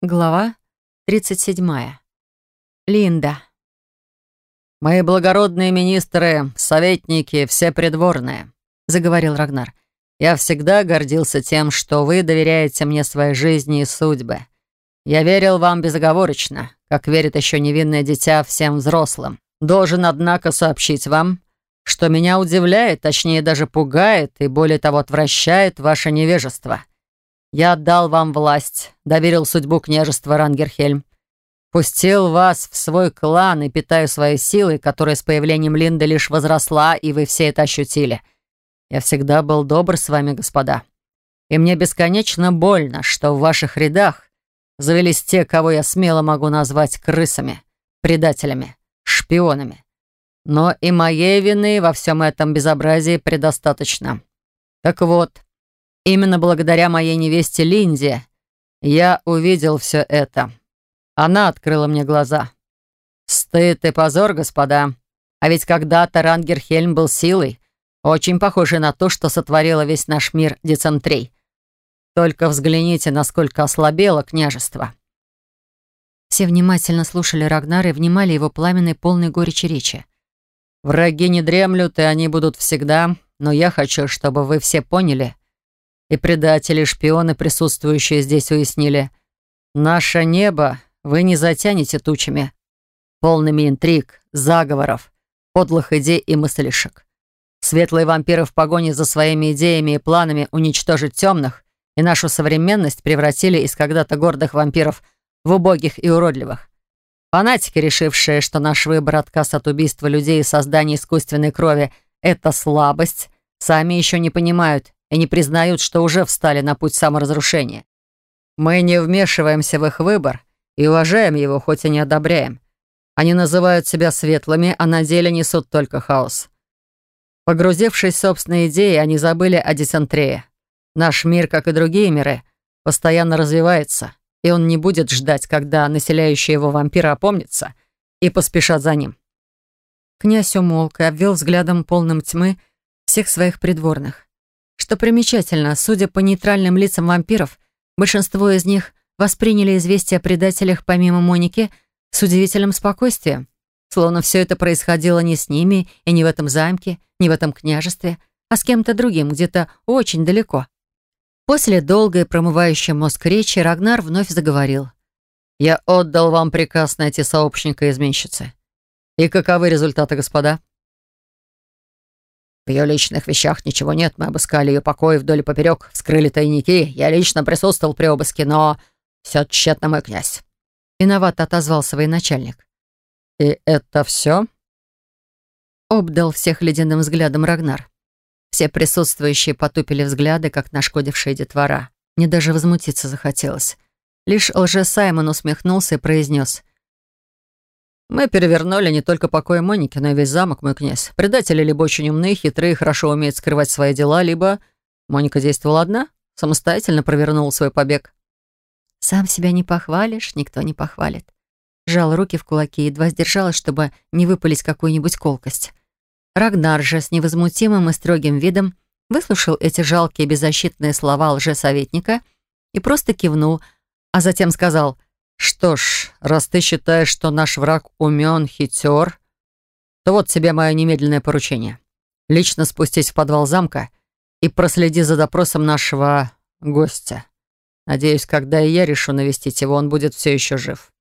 Глава 37. Линда. «Мои благородные министры, советники, все придворные», — заговорил Рагнар. «Я всегда гордился тем, что вы доверяете мне своей жизни и судьбы. Я верил вам безоговорочно, как верит еще невинное дитя всем взрослым. Должен, однако, сообщить вам, что меня удивляет, точнее даже пугает и, более того, отвращает ваше невежество». Я отдал вам власть, доверил судьбу княжества Рангерхельм, пустил вас в свой клан и питаю своей силой, которая с появлением Линды лишь возросла, и вы все это ощутили. Я всегда был добр с вами, господа. И мне бесконечно больно, что в ваших рядах завелись те, кого я смело могу назвать крысами, предателями, шпионами. Но и моей вины во всем этом безобразии предостаточно. Так вот, Именно благодаря моей невесте Линде я увидел все это. Она открыла мне глаза. Стыд и позор, господа. А ведь когда-то Рангерхельм был силой, очень похожей на то, что сотворила весь наш мир Децентрей. Только взгляните, насколько ослабело княжество. Все внимательно слушали Рагнара и внимали его пламенной полной горечи речи. «Враги не дремлют, и они будут всегда, но я хочу, чтобы вы все поняли, и предатели, шпионы, присутствующие здесь, уяснили. Наше небо вы не затянете тучами, полными интриг, заговоров, подлых идей и мыслишек. Светлые вампиры в погоне за своими идеями и планами уничтожить темных и нашу современность превратили из когда-то гордых вампиров в убогих и уродливых. Фанатики, решившие, что наш выбор отказ от убийства людей и создания искусственной крови — это слабость, сами еще не понимают и не признают, что уже встали на путь саморазрушения. Мы не вмешиваемся в их выбор и уважаем его, хоть и не одобряем. Они называют себя светлыми, а на деле несут только хаос. Погрузившись в собственные идеи, они забыли о десантрее. Наш мир, как и другие миры, постоянно развивается, и он не будет ждать, когда населяющие его вампиры опомнятся и поспешат за ним. Князь умолк и обвел взглядом полным тьмы всех своих придворных. Что примечательно, судя по нейтральным лицам вампиров, большинство из них восприняли известие о предателях помимо Моники с удивительным спокойствием. Словно все это происходило не с ними и не в этом замке, не в этом княжестве, а с кем-то другим, где-то очень далеко. После долгой промывающей мозг речи Рагнар вновь заговорил. «Я отдал вам приказ найти сообщника изменщицы. И каковы результаты, господа?» В ее личных вещах ничего нет. Мы обыскали ее покой вдоль и поперек, вскрыли тайники. Я лично присутствовал при обыске, но все тщетно, мой князь. Виновато отозвался военачальник. И это все? Обдал всех ледяным взглядом Рагнар. Все присутствующие потупили взгляды, как нашкодившие детвора. Мне даже возмутиться захотелось. Лишь лже-Саймон усмехнулся и произнес. Мы перевернули не только покой Моники, но и весь замок, мой князь. Предатели либо очень умные, хитрые, хорошо умеют скрывать свои дела, либо Моника действовала одна, самостоятельно провернула свой побег. «Сам себя не похвалишь, никто не похвалит». Жал руки в кулаки, едва сдержалась, чтобы не выпалить какую-нибудь колкость. Рагнар же с невозмутимым и строгим видом выслушал эти жалкие беззащитные слова лжесоветника и просто кивнул, а затем сказал — «Что ж, раз ты считаешь, что наш враг умен, хитер, то вот тебе мое немедленное поручение. Лично спустись в подвал замка и проследи за допросом нашего гостя. Надеюсь, когда и я решу навестить его, он будет все еще жив».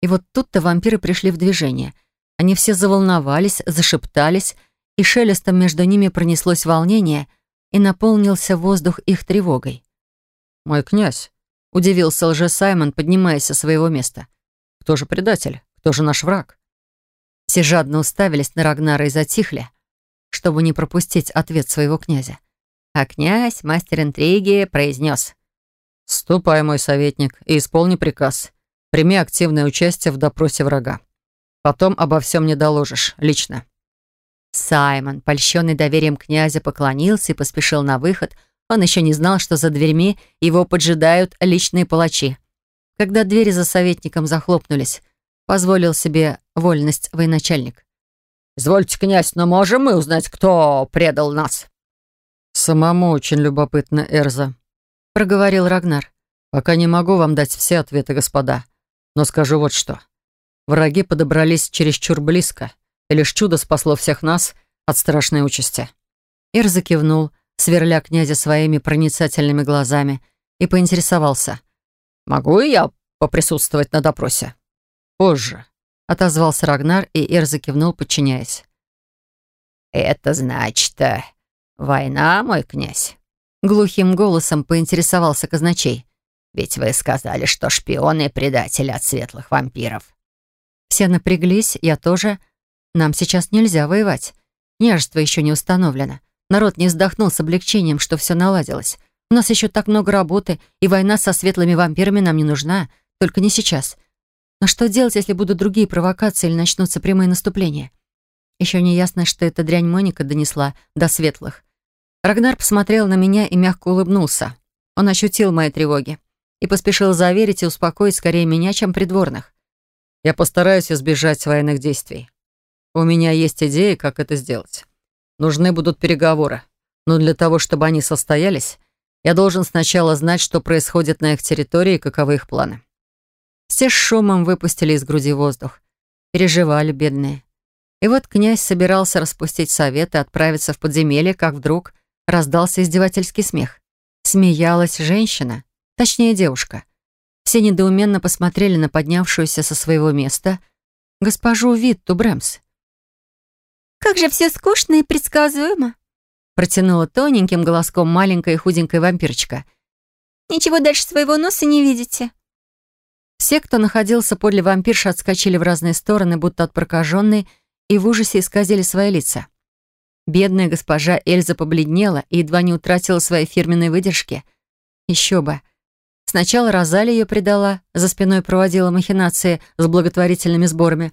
И вот тут-то вампиры пришли в движение. Они все заволновались, зашептались, и шелестом между ними пронеслось волнение, и наполнился воздух их тревогой. «Мой князь», — удивился лже-Саймон, поднимаясь со своего места. «Кто же предатель? Кто же наш враг?» Все жадно уставились на Рагнара и затихли, чтобы не пропустить ответ своего князя. А князь, мастер интриги, произнес. «Ступай, мой советник, и исполни приказ. Прими активное участие в допросе врага. Потом обо всем не доложишь, лично». Саймон, польщенный доверием князя, поклонился и поспешил на выход — он еще не знал, что за дверьми его поджидают личные палачи. Когда двери за советником захлопнулись, позволил себе вольность военачальник. «Извольте, князь, но можем мы узнать, кто предал нас?» «Самому очень любопытно, Эрза», — проговорил Рагнар. «Пока не могу вам дать все ответы, господа, но скажу вот что. Враги подобрались чересчур близко, и лишь чудо спасло всех нас от страшной участи». Ир закивнул, сверля князя своими проницательными глазами, и поинтересовался. «Могу я поприсутствовать на допросе?» «Позже», — отозвался Рагнар, и Ир закивнул, подчиняясь. «Это значит, э, война, мой князь?» Глухим голосом поинтересовался казначей. «Ведь вы сказали, что шпионы и предатели от светлых вампиров». Все напряглись, я тоже. Нам сейчас нельзя воевать. Княжество еще не установлено. Народ не вздохнул с облегчением, что все наладилось. У нас еще так много работы, и война со светлыми вампирами нам не нужна, только не сейчас. Но что делать, если будут другие провокации или начнутся прямые наступления? Еще не ясно, что эта дрянь Моника донесла до светлых. Рагнар посмотрел на меня и мягко улыбнулся. Он ощутил мои тревоги и поспешил заверить и успокоить скорее меня, чем придворных. «Я постараюсь избежать военных действий. У меня есть идея, как это сделать. Нужны будут переговоры, но для того, чтобы они состоялись, я должен сначала знать, что происходит на их территории и каковы их планы». Все с шумом выпустили из груди воздух. Переживали, бедные. И вот князь собирался распустить совет и отправиться в подземелье, как вдруг раздался издевательский смех. Смеялась женщина, точнее девушка. Все недоуменно посмотрели на поднявшуюся со своего места госпожу Витту Брэмс. «Как же все скучно и предсказуемо!» протянула тоненьким голоском маленькая худенькая вампирочка. «Ничего дальше своего носа не видите?» Все, кто находился подле вампирши, отскочили в разные стороны, будто от прокаженной, и в ужасе исказили свои лица. Бедная госпожа Эльза побледнела и едва не утратила свои фирменные выдержки. Еще бы. Сначала Розали ее предала, за спиной проводила махинации с благотворительными сборами.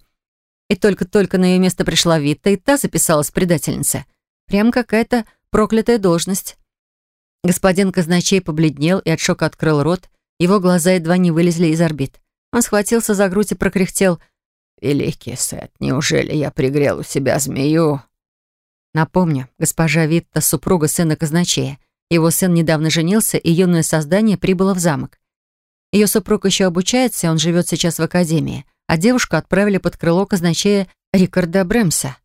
И только-только на ее место пришла Витта, и та записалась предательница. Прям какая-то проклятая должность. Господин казначей побледнел и от шока открыл рот, его глаза едва не вылезли из орбит. Он схватился за грудь и прокряхтел. «Великий Сет, неужели я пригрел у себя змею?» Напомню, госпожа Витта — супруга сына казначея. Его сын недавно женился, и юное создание прибыло в замок. Ее супруг еще обучается, он живет сейчас в академии, а девушку отправили под крыло казначея Рикарда Бремса.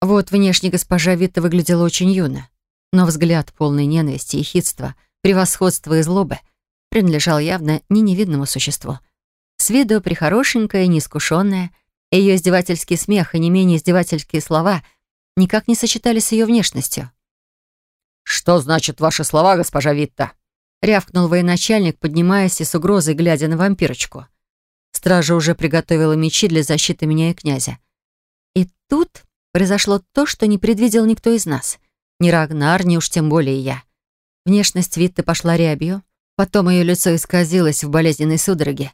Вот внешне госпожа Витта выглядела очень юно, но взгляд полный ненависти и хитства, превосходства и злобы принадлежал явно не невидному существу. С виду прихорошенькая, неискушенная, ее издевательский смех и не менее издевательские слова никак не сочетались с ее внешностью. «Что значит ваши слова, госпожа Витта?» — рявкнул военачальник, поднимаясь и с угрозой глядя на вампирочку. Стража уже приготовила мечи для защиты меня и князя. И тут произошло то, что не предвидел никто из нас. Ни Рагнар, ни уж тем более я. Внешность Витты пошла рябью, потом ее лицо исказилось в болезненной судороге.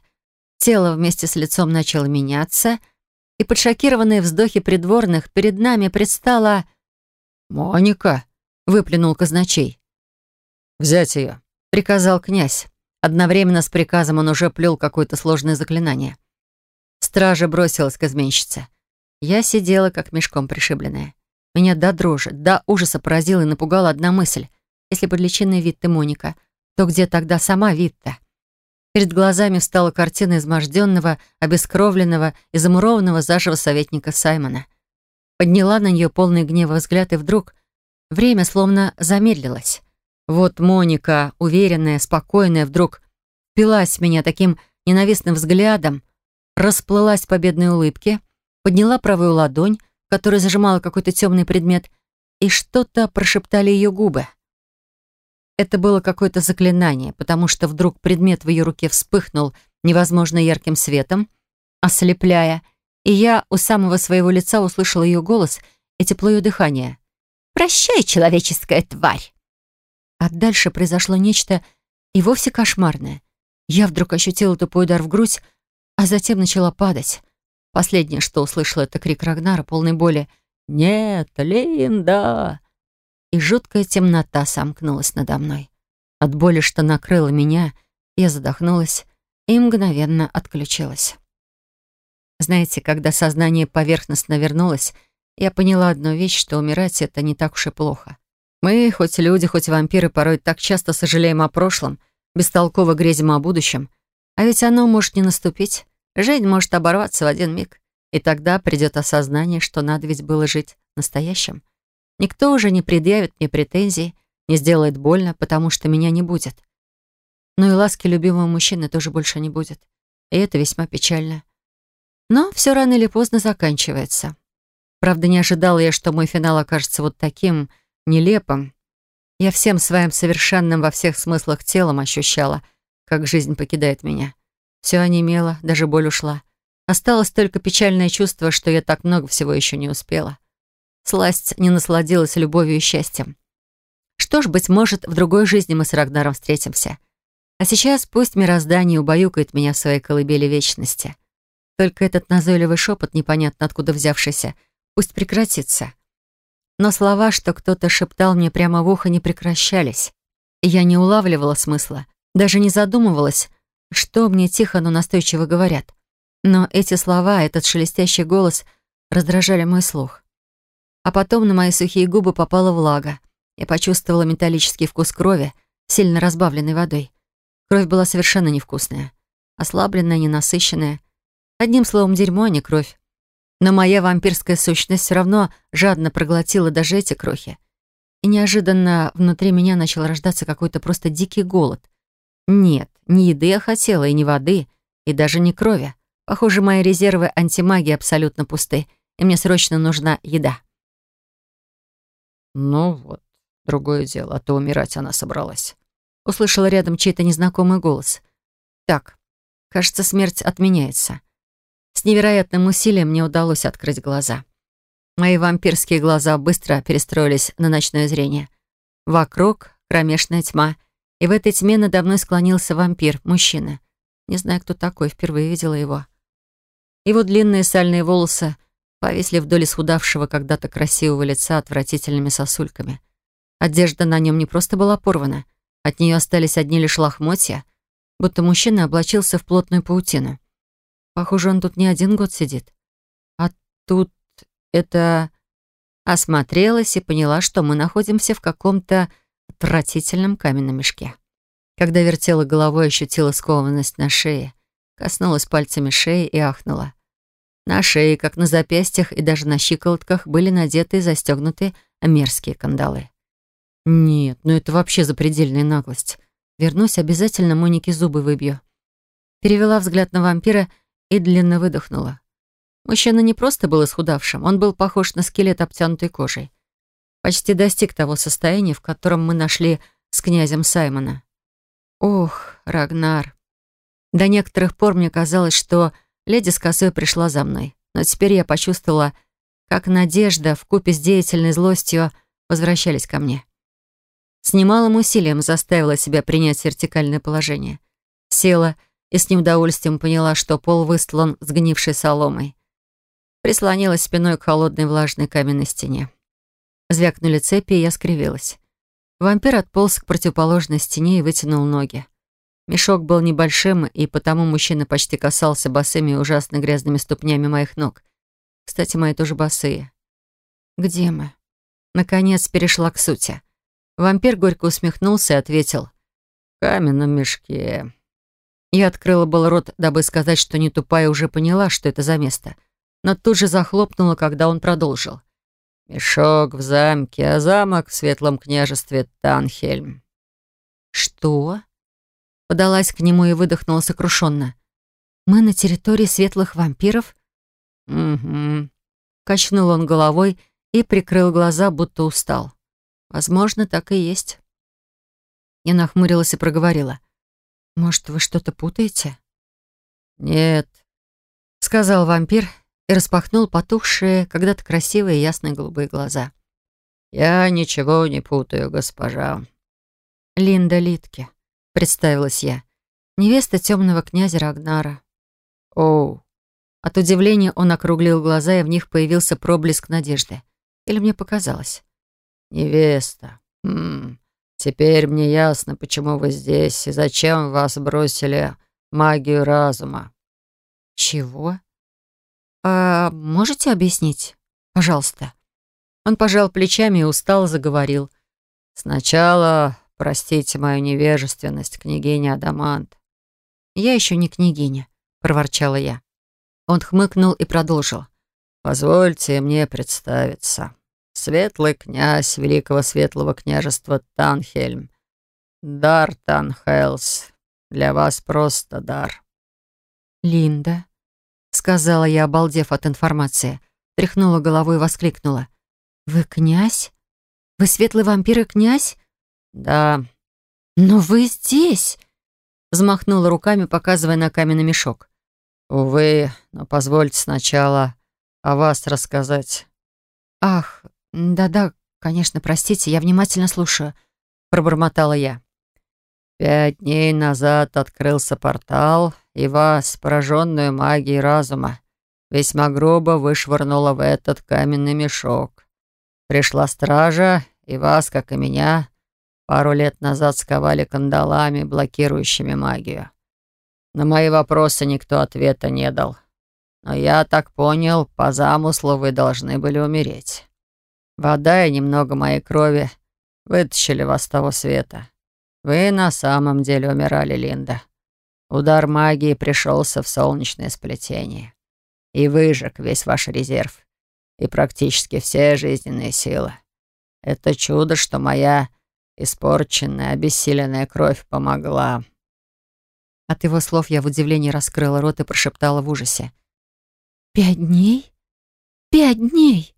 Тело вместе с лицом начало меняться, и под шокированные вздохи придворных перед нами предстала... «Моника!» — выплюнул казначей. «Взять ее!» — приказал князь. Одновременно с приказом он уже плел какое-то сложное заклинание. Стража бросилась к изменщице. Я сидела, как мешком пришибленная. Меня до дрожи, до ужаса поразила и напугала одна мысль. Если под личиной Витты Моника, то где тогда сама Витта? Перед глазами встала картина изможденного, обескровленного и замурованного заживо советника Саймона. Подняла на нее полный гнева взгляд, и вдруг время словно замедлилось. Вот Моника, уверенная, спокойная, вдруг впилась в меня таким ненавистным взглядом, расплылась в победной улыбке — подняла правую ладонь, которая зажимала какой-то темный предмет, и что-то прошептали ее губы. Это было какое-то заклинание, потому что вдруг предмет в ее руке вспыхнул невозможно ярким светом, ослепляя, и я у самого своего лица услышала ее голос и тепло ее. «Прощай, человеческая тварь!» А дальше произошло нечто и вовсе кошмарное. Я вдруг ощутила тупой удар в грудь, а затем начала падать. Последнее, что услышала, это крик Рагнара, полной боли. «Нет, Линда!» И жуткая темнота сомкнулась надо мной. От боли, что накрыла меня, я задохнулась и мгновенно отключилась. Знаете, когда сознание поверхностно вернулось, я поняла одну вещь, что умирать — это не так уж и плохо. Мы, хоть люди, хоть вампиры, порой так часто сожалеем о прошлом, бестолково грезим о будущем. А ведь оно может не наступить. Жизнь может оборваться в один миг. И тогда придет осознание, что надо ведь было жить настоящим. Никто уже не предъявит мне претензий, не сделает больно, потому что меня не будет. Но и ласки любимого мужчины тоже больше не будет. И это весьма печально. Но все рано или поздно заканчивается. Правда, не ожидала я, что мой финал окажется вот таким нелепым. Я всем своим совершенным во всех смыслах телом ощущала, как жизнь покидает меня. Все онемело, даже боль ушла. Осталось только печальное чувство, что я так много всего еще не успела. Сласть не насладилась любовью и счастьем. Что ж, быть может, в другой жизни мы с Рагнаром встретимся. А сейчас пусть мироздание убаюкает меня в своей колыбели вечности. Только этот назойливый шепот, непонятно откуда взявшийся, пусть прекратится. Но слова, что кто-то шептал мне прямо в ухо, не прекращались. Я не улавливала смысла, даже не задумывалась, что мне тихо, но настойчиво говорят. Но эти слова, этот шелестящий голос раздражали мой слух. А потом на мои сухие губы попала влага. Я почувствовала металлический вкус крови, сильно разбавленной водой. Кровь была совершенно невкусная. Ослабленная, ненасыщенная. Одним словом, дерьмо, а не кровь. Но моя вампирская сущность все равно жадно проглотила даже эти крохи. И неожиданно внутри меня начал рождаться какой-то просто дикий голод. Нет, не еды я хотела, и не воды, и даже не крови. Похоже, мои резервы антимагии абсолютно пусты, и мне срочно нужна еда. «Ну вот, другое дело, а то умирать она собралась». Услышала рядом чей-то незнакомый голос. «Так, кажется, смерть отменяется». С невероятным усилием мне удалось открыть глаза. Мои вампирские глаза быстро перестроились на ночное зрение. Вокруг кромешная тьма, и в этой тьме надо мной склонился вампир, мужчина. Не знаю, кто такой, впервые видела его. Его длинные сальные волосы повисли вдоль исхудавшего когда-то красивого лица отвратительными сосульками. Одежда на нем не просто была порвана, от нее остались одни лишь лохмотья, будто мужчина облачился в плотную паутину. Похоже, он тут не один год сидит. А тут это... Осмотрелась и поняла, что мы находимся в каком-то отвратительном каменном мешке. Когда вертела головой, ощутила скованность на шее, коснулась пальцами шеи и ахнула. На шее, как на запястьях и даже на щиколотках были надеты и застегнуты мерзкие кандалы. Нет, ну это вообще запредельная наглость. Вернусь, обязательно Монике зубы выбью. Перевела взгляд на вампира и длинно выдохнула. Мужчина не просто был исхудавшим, он был похож на скелет, обтянутый кожей. Почти достиг того состояния, в котором мы нашли с князем Саймона. Ох, Рагнар. До некоторых пор мне казалось, что Леди с косой пришла за мной, но теперь я почувствовала, как надежда в купе с деятельной злостью возвращались ко мне. С немалым усилием заставила себя принять вертикальное положение. Села и с неудовольствием поняла, что пол выстлан сгнившей соломой. Прислонилась спиной к холодной влажной каменной стене. Звякнули цепи, и я скривилась. Вампир отполз к противоположной стене и вытянул ноги. Мешок был небольшим, и потому мужчина почти касался босыми и ужасно грязными ступнями моих ног. Кстати, мои тоже босые. «Где мы?» Наконец перешла к сути. Вампир горько усмехнулся и ответил. «В каменном мешке». Я открыла был рот, дабы сказать, что не тупая уже поняла, что это за место. Но тут же захлопнула, когда он продолжил. «Мешок в замке, а замок в светлом княжестве Танхельм». «Что?» Подалась к нему и выдохнула сокрушенно. «Мы на территории светлых вампиров?» «Угу». Качнул он головой и прикрыл глаза, будто устал. «Возможно, так и есть». Я нахмурилась и проговорила. «Может, вы что-то путаете?» «Нет», — сказал вампир и распахнул потухшие, когда-то красивые ясные голубые глаза. «Я ничего не путаю, госпожа». «Линда Литке», представилась я. Невеста темного князя Рагнара. Оу. От удивления он округлил глаза, и в них появился проблеск надежды. Или мне показалось? Невеста. Хм. Теперь мне ясно, почему вы здесь и зачем вас бросили магию разума. Чего? А можете объяснить? Пожалуйста. Он пожал плечами и устало заговорил. Сначала простите мою невежественность, княгиня Адамант». «Я еще не княгиня», — проворчала я. Он хмыкнул и продолжил. «Позвольте мне представиться. Светлый князь Великого Светлого княжества Танхельм. Дар Танхелс. Для вас просто дар». «Линда», — сказала я, обалдев от информации, тряхнула головой и воскликнула. «Вы князь? Вы светлый вампир и князь?» «Да». «Но вы здесь!» Взмахнула руками, показывая на каменный мешок. «Увы, но позвольте сначала о вас рассказать». «Ах, да-да, конечно, простите, я внимательно слушаю», — пробормотала я. «Пять дней назад открылся портал, и вас, пораженную магией разума, весьма грубо вышвырнула в этот каменный мешок. Пришла стража, и вас, как и меня, пару лет назад сковали кандалами, блокирующими магию. На мои вопросы никто ответа не дал. Но я так понял, по замыслу вы должны были умереть. Вода и немного моей крови вытащили вас с того света. Вы на самом деле умирали, Линда. Удар магии пришелся в солнечное сплетение и выжег весь ваш резерв и практически все жизненные силы. Это чудо, что моя испорченная, обессиленная кровь помогла. От его слов я в удивлении раскрыла рот и прошептала в ужасе. «Пять дней? Пять дней!»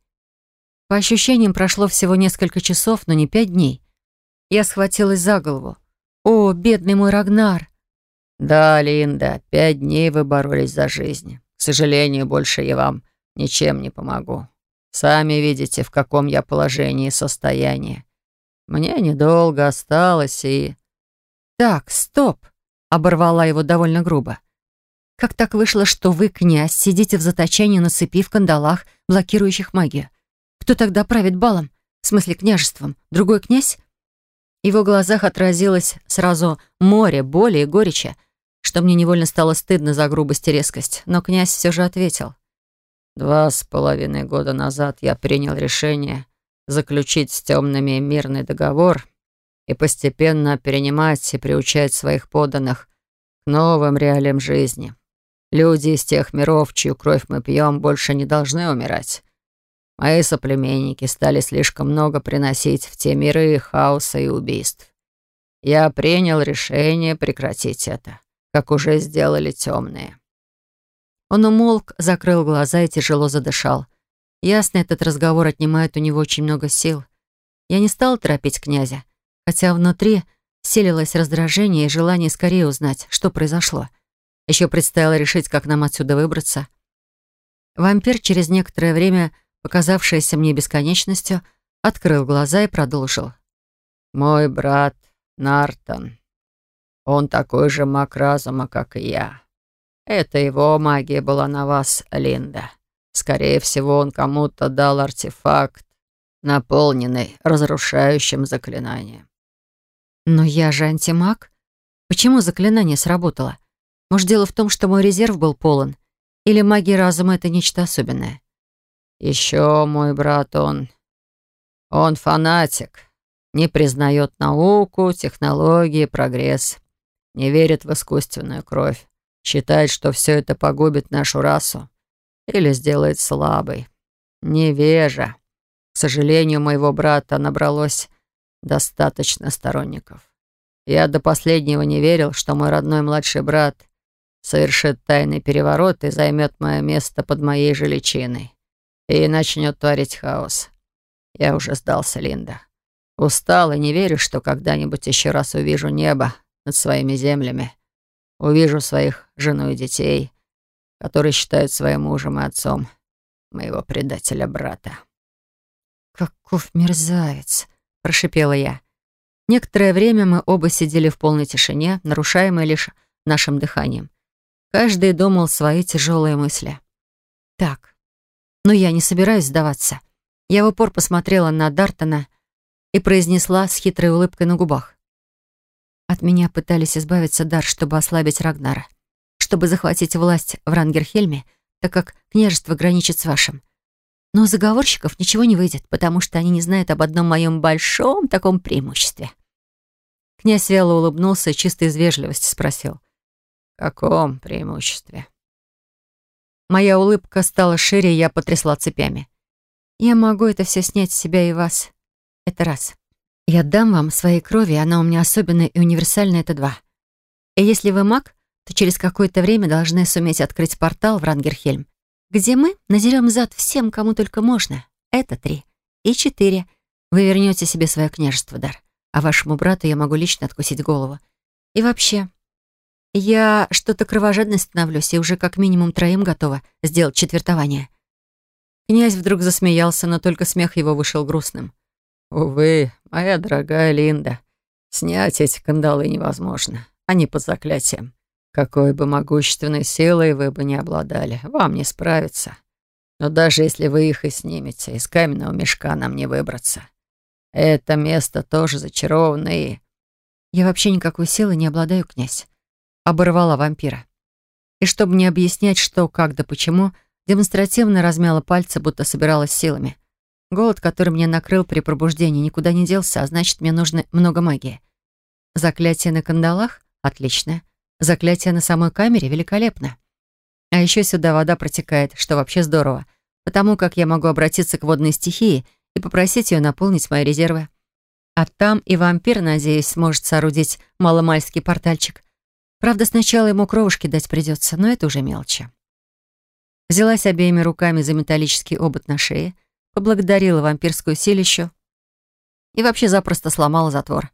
По ощущениям, прошло всего несколько часов, но не пять дней. Я схватилась за голову. «О, бедный мой Рагнар!» «Да, Линда, пять дней вы боролись за жизнь. К сожалению, больше я вам ничем не помогу. Сами видите, в каком я положении и состоянии. Мне недолго осталось и...» «Так, стоп!» — оборвала его довольно грубо. «Как так вышло, что вы, князь, сидите в заточении на цепи в кандалах, блокирующих магию? Кто тогда правит балом? В смысле, княжеством? Другой князь?» В его глазах отразилось сразу море боли и горечи, что мне невольно стало стыдно за грубость и резкость, но князь все же ответил. «Два с половиной года назад я принял решение заключить с темными мирный договор и постепенно перенимать и приучать своих подданных к новым реалиям жизни. Люди из тех миров, чью кровь мы пьем, больше не должны умирать. Мои соплеменники стали слишком много приносить в те миры хаоса и убийств. Я принял решение прекратить это, как уже сделали темные. Он умолк, закрыл глаза и тяжело задышал. Ясно, этот разговор отнимает у него очень много сил. Я не стала торопить князя, хотя внутри селилось раздражение и желание скорее узнать, что произошло. Еще предстояло решить, как нам отсюда выбраться. Вампир через некоторое время, показавшееся мне бесконечностью, открыл глаза и продолжил. «Мой брат Нартон. Он такой же маг разума, как и я. Это его магия была на вас, Линда. Скорее всего, он кому-то дал артефакт, наполненный разрушающим заклинанием. Но я же антимаг. Почему заклинание сработало? Может, дело в том, что мой резерв был полон? Или магия разума — это нечто особенное? Еще мой брат, он... Он фанатик. Не признает науку, технологии, прогресс. Не верит в искусственную кровь. Считает, что все это погубит нашу расу или сделает слабой. Невежа. К сожалению, моего брата набралось достаточно сторонников. Я до последнего не верил, что мой родной младший брат совершит тайный переворот и займет мое место под моей же личиной. И начнет творить хаос. Я уже сдался, Линда. Устал и не верю, что когда-нибудь еще раз увижу небо над своими землями увижу своих жену и детей, которые считают своим мужем и отцом моего предателя-брата». «Каков мерзавец!» — прошипела я. Некоторое время мы оба сидели в полной тишине, нарушаемой лишь нашим дыханием. Каждый думал свои тяжелые мысли. «Так, но я не собираюсь сдаваться». Я в упор посмотрела на Дартона и произнесла с хитрой улыбкой на губах. От меня пытались избавиться дар, чтобы ослабить Рагнара, чтобы захватить власть в Рангерхельме, так как княжество граничит с вашим. Но у заговорщиков ничего не выйдет, потому что они не знают об одном моем большом таком преимуществе. Князь вяло улыбнулся и чисто из вежливости спросил. «В каком преимуществе?» Моя улыбка стала шире, и я потрясла цепями. «Я могу это все снять с себя и вас. Это раз. Я дам вам своей крови, она у меня особенная и универсальная, это два. И если вы маг, то через какое-то время должны суметь открыть портал в Рангерхельм, где мы надерем зад всем, кому только можно. Это три. И четыре. Вы вернете себе свое княжество, Дар. А вашему брату я могу лично откусить голову. И вообще, я что-то кровожадной становлюсь и уже как минимум троим готова сделать четвертование. Князь вдруг засмеялся, но только смех его вышел грустным. «Увы, моя дорогая Линда, снять эти кандалы невозможно. Они под заклятием. Какой бы могущественной силой вы бы не обладали, вам не справиться. Но даже если вы их и снимете, из каменного мешка нам не выбраться. Это место тоже зачаровано и... Я вообще никакой силы не обладаю, князь. Оборвала вампира. И чтобы не объяснять, что, как да почему, демонстративно размяла пальцы, будто собиралась силами. Голод, который мне накрыл при пробуждении, никуда не делся, а значит, мне нужно много магии. Заклятие на кандалах? Отлично. Заклятие на самой камере великолепно. А еще сюда вода протекает, что вообще здорово, потому как я могу обратиться к водной стихии и попросить ее наполнить мои резервы. А там и вампир, надеюсь, сможет соорудить маломальский портальчик. Правда, сначала ему кровушки дать придется, но это уже мелочи. Взялась обеими руками за металлический обод на шее, поблагодарила вампирскую силищу и вообще запросто сломала затвор.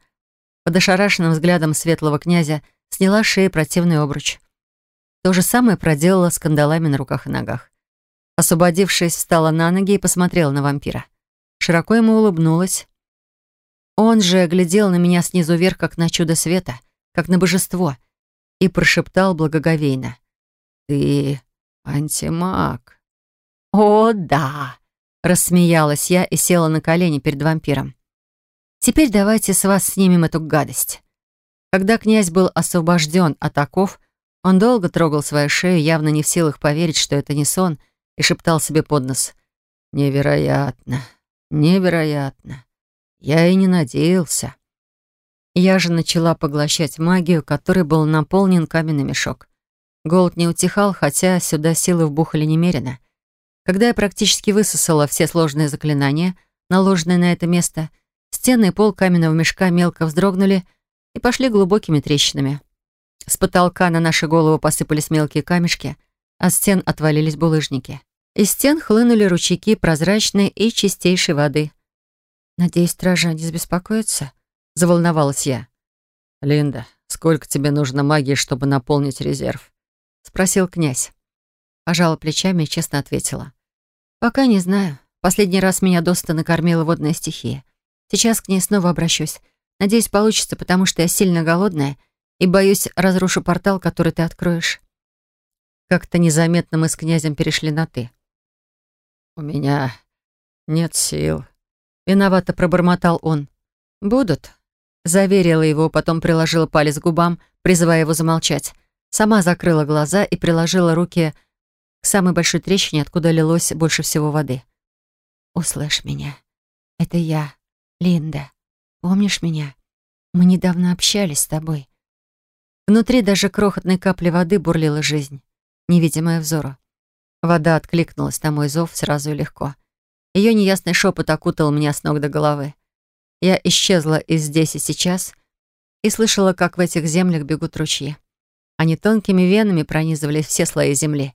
Под ошарашенным взглядом светлого князя сняла с шеи противный обруч. То же самое проделала с кандалами на руках и ногах. Освободившись, встала на ноги и посмотрела на вампира. Широко ему улыбнулась. Он же глядел на меня снизу вверх, как на чудо света, как на божество, и прошептал благоговейно. «Ты антимаг». «О, да!» — рассмеялась я и села на колени перед вампиром. «Теперь давайте с вас снимем эту гадость». Когда князь был освобожден от оков, он долго трогал свою шею, явно не в силах поверить, что это не сон, и шептал себе под нос. «Невероятно, невероятно. Я и не надеялся». Я же начала поглощать магию, которой был наполнен каменный мешок. Голод не утихал, хотя сюда силы вбухали немерено. Когда я практически высосала все сложные заклинания, наложенные на это место, стены и пол каменного мешка мелко вздрогнули, и пошли глубокими трещинами. С потолка на наши головы посыпались мелкие камешки, а стен отвалились булыжники. Из стен хлынули ручейки прозрачной и чистейшей воды. «Надеюсь, стража не забеспокоится?» — заволновалась я. «Линда, сколько тебе нужно магии, чтобы наполнить резерв?» — спросил князь. Пожала плечами и честно ответила. «Пока не знаю. Последний раз меня доста накормила водная стихия. Сейчас к ней снова обращусь. Надеюсь, получится, потому что я сильно голодная и, боюсь, разрушу портал, который ты откроешь. Как-то незаметно мы с князем перешли на «ты». «У меня нет сил», — виновато пробормотал он. «Будут», — заверила его, потом приложила палец к губам, призывая его замолчать. Сама закрыла глаза и приложила руки к самой большой трещине, откуда лилось больше всего воды. «Услышь меня. Это я, Линда. Помнишь меня? Мы недавно общались с тобой. Внутри даже крохотной капли воды бурлила жизнь, невидимая взору. Вода откликнулась на мой зов сразу и легко. Ее неясный шепот окутал меня с ног до головы. Я исчезла из здесь и сейчас и слышала, как в этих землях бегут ручьи. Они тонкими венами пронизывали все слои земли.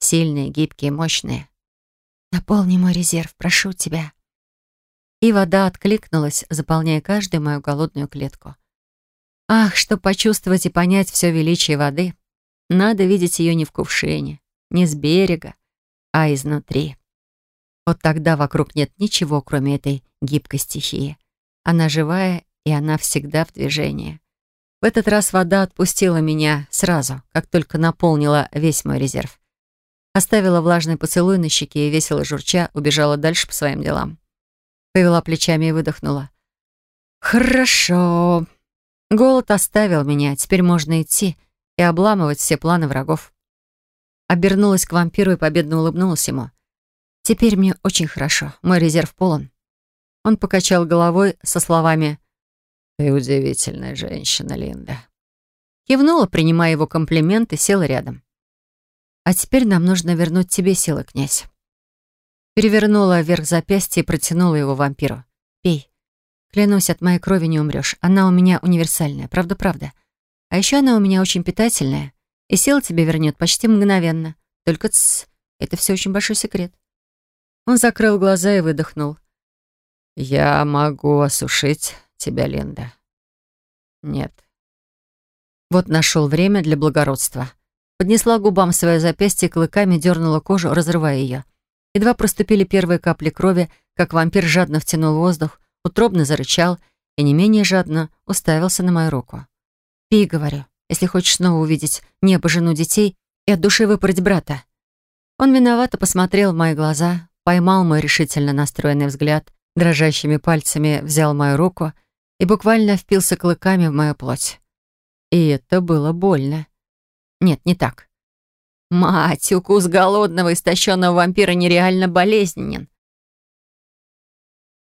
Сильные, гибкие, мощные. «Наполни мой резерв, прошу тебя», и вода откликнулась, заполняя каждую мою голодную клетку. Ах, чтобы почувствовать и понять все величие воды, надо видеть ее не в кувшине, не с берега, а изнутри. Вот тогда вокруг нет ничего, кроме этой гибкой стихии. Она живая, и она всегда в движении. В этот раз вода отпустила меня сразу, как только наполнила весь мой резерв. Оставила влажный поцелуй на щеке и, весело журча, убежала дальше по своим делам. Повела плечами и выдохнула. «Хорошо. Голод оставил меня. Теперь можно идти и обламывать все планы врагов». Обернулась к вампиру и победно улыбнулась ему. «Теперь мне очень хорошо. Мой резерв полон». Он покачал головой со словами «Ты удивительная женщина, Линда». Кивнула, принимая его комплимент, и села рядом. «А теперь нам нужно вернуть тебе силы, князь». Перевернула вверх запястье и протянула его вампиру. «Пей. Клянусь, от моей крови не умрешь. Она у меня универсальная, правда-правда. А еще она у меня очень питательная, и сила тебе вернет почти мгновенно. Только тс, это все очень большой секрет». Он закрыл глаза и выдохнул. «Я могу осушить тебя, Линда». «Нет». Вот нашел время для благородства. Поднесла губам свое запястье, клыками дернула кожу, разрывая ее. Едва проступили первые капли крови, как вампир жадно втянул воздух, утробно зарычал и не менее жадно уставился на мою руку. «Пей, — говорю, — если хочешь снова увидеть небо, жену, детей и от души выпороть брата». Он виновато посмотрел в мои глаза, поймал мой решительно настроенный взгляд, дрожащими пальцами взял мою руку и буквально впился клыками в мою плоть. И это было больно. Нет, не так. Мать, укус голодного, истощенного вампира нереально болезненен.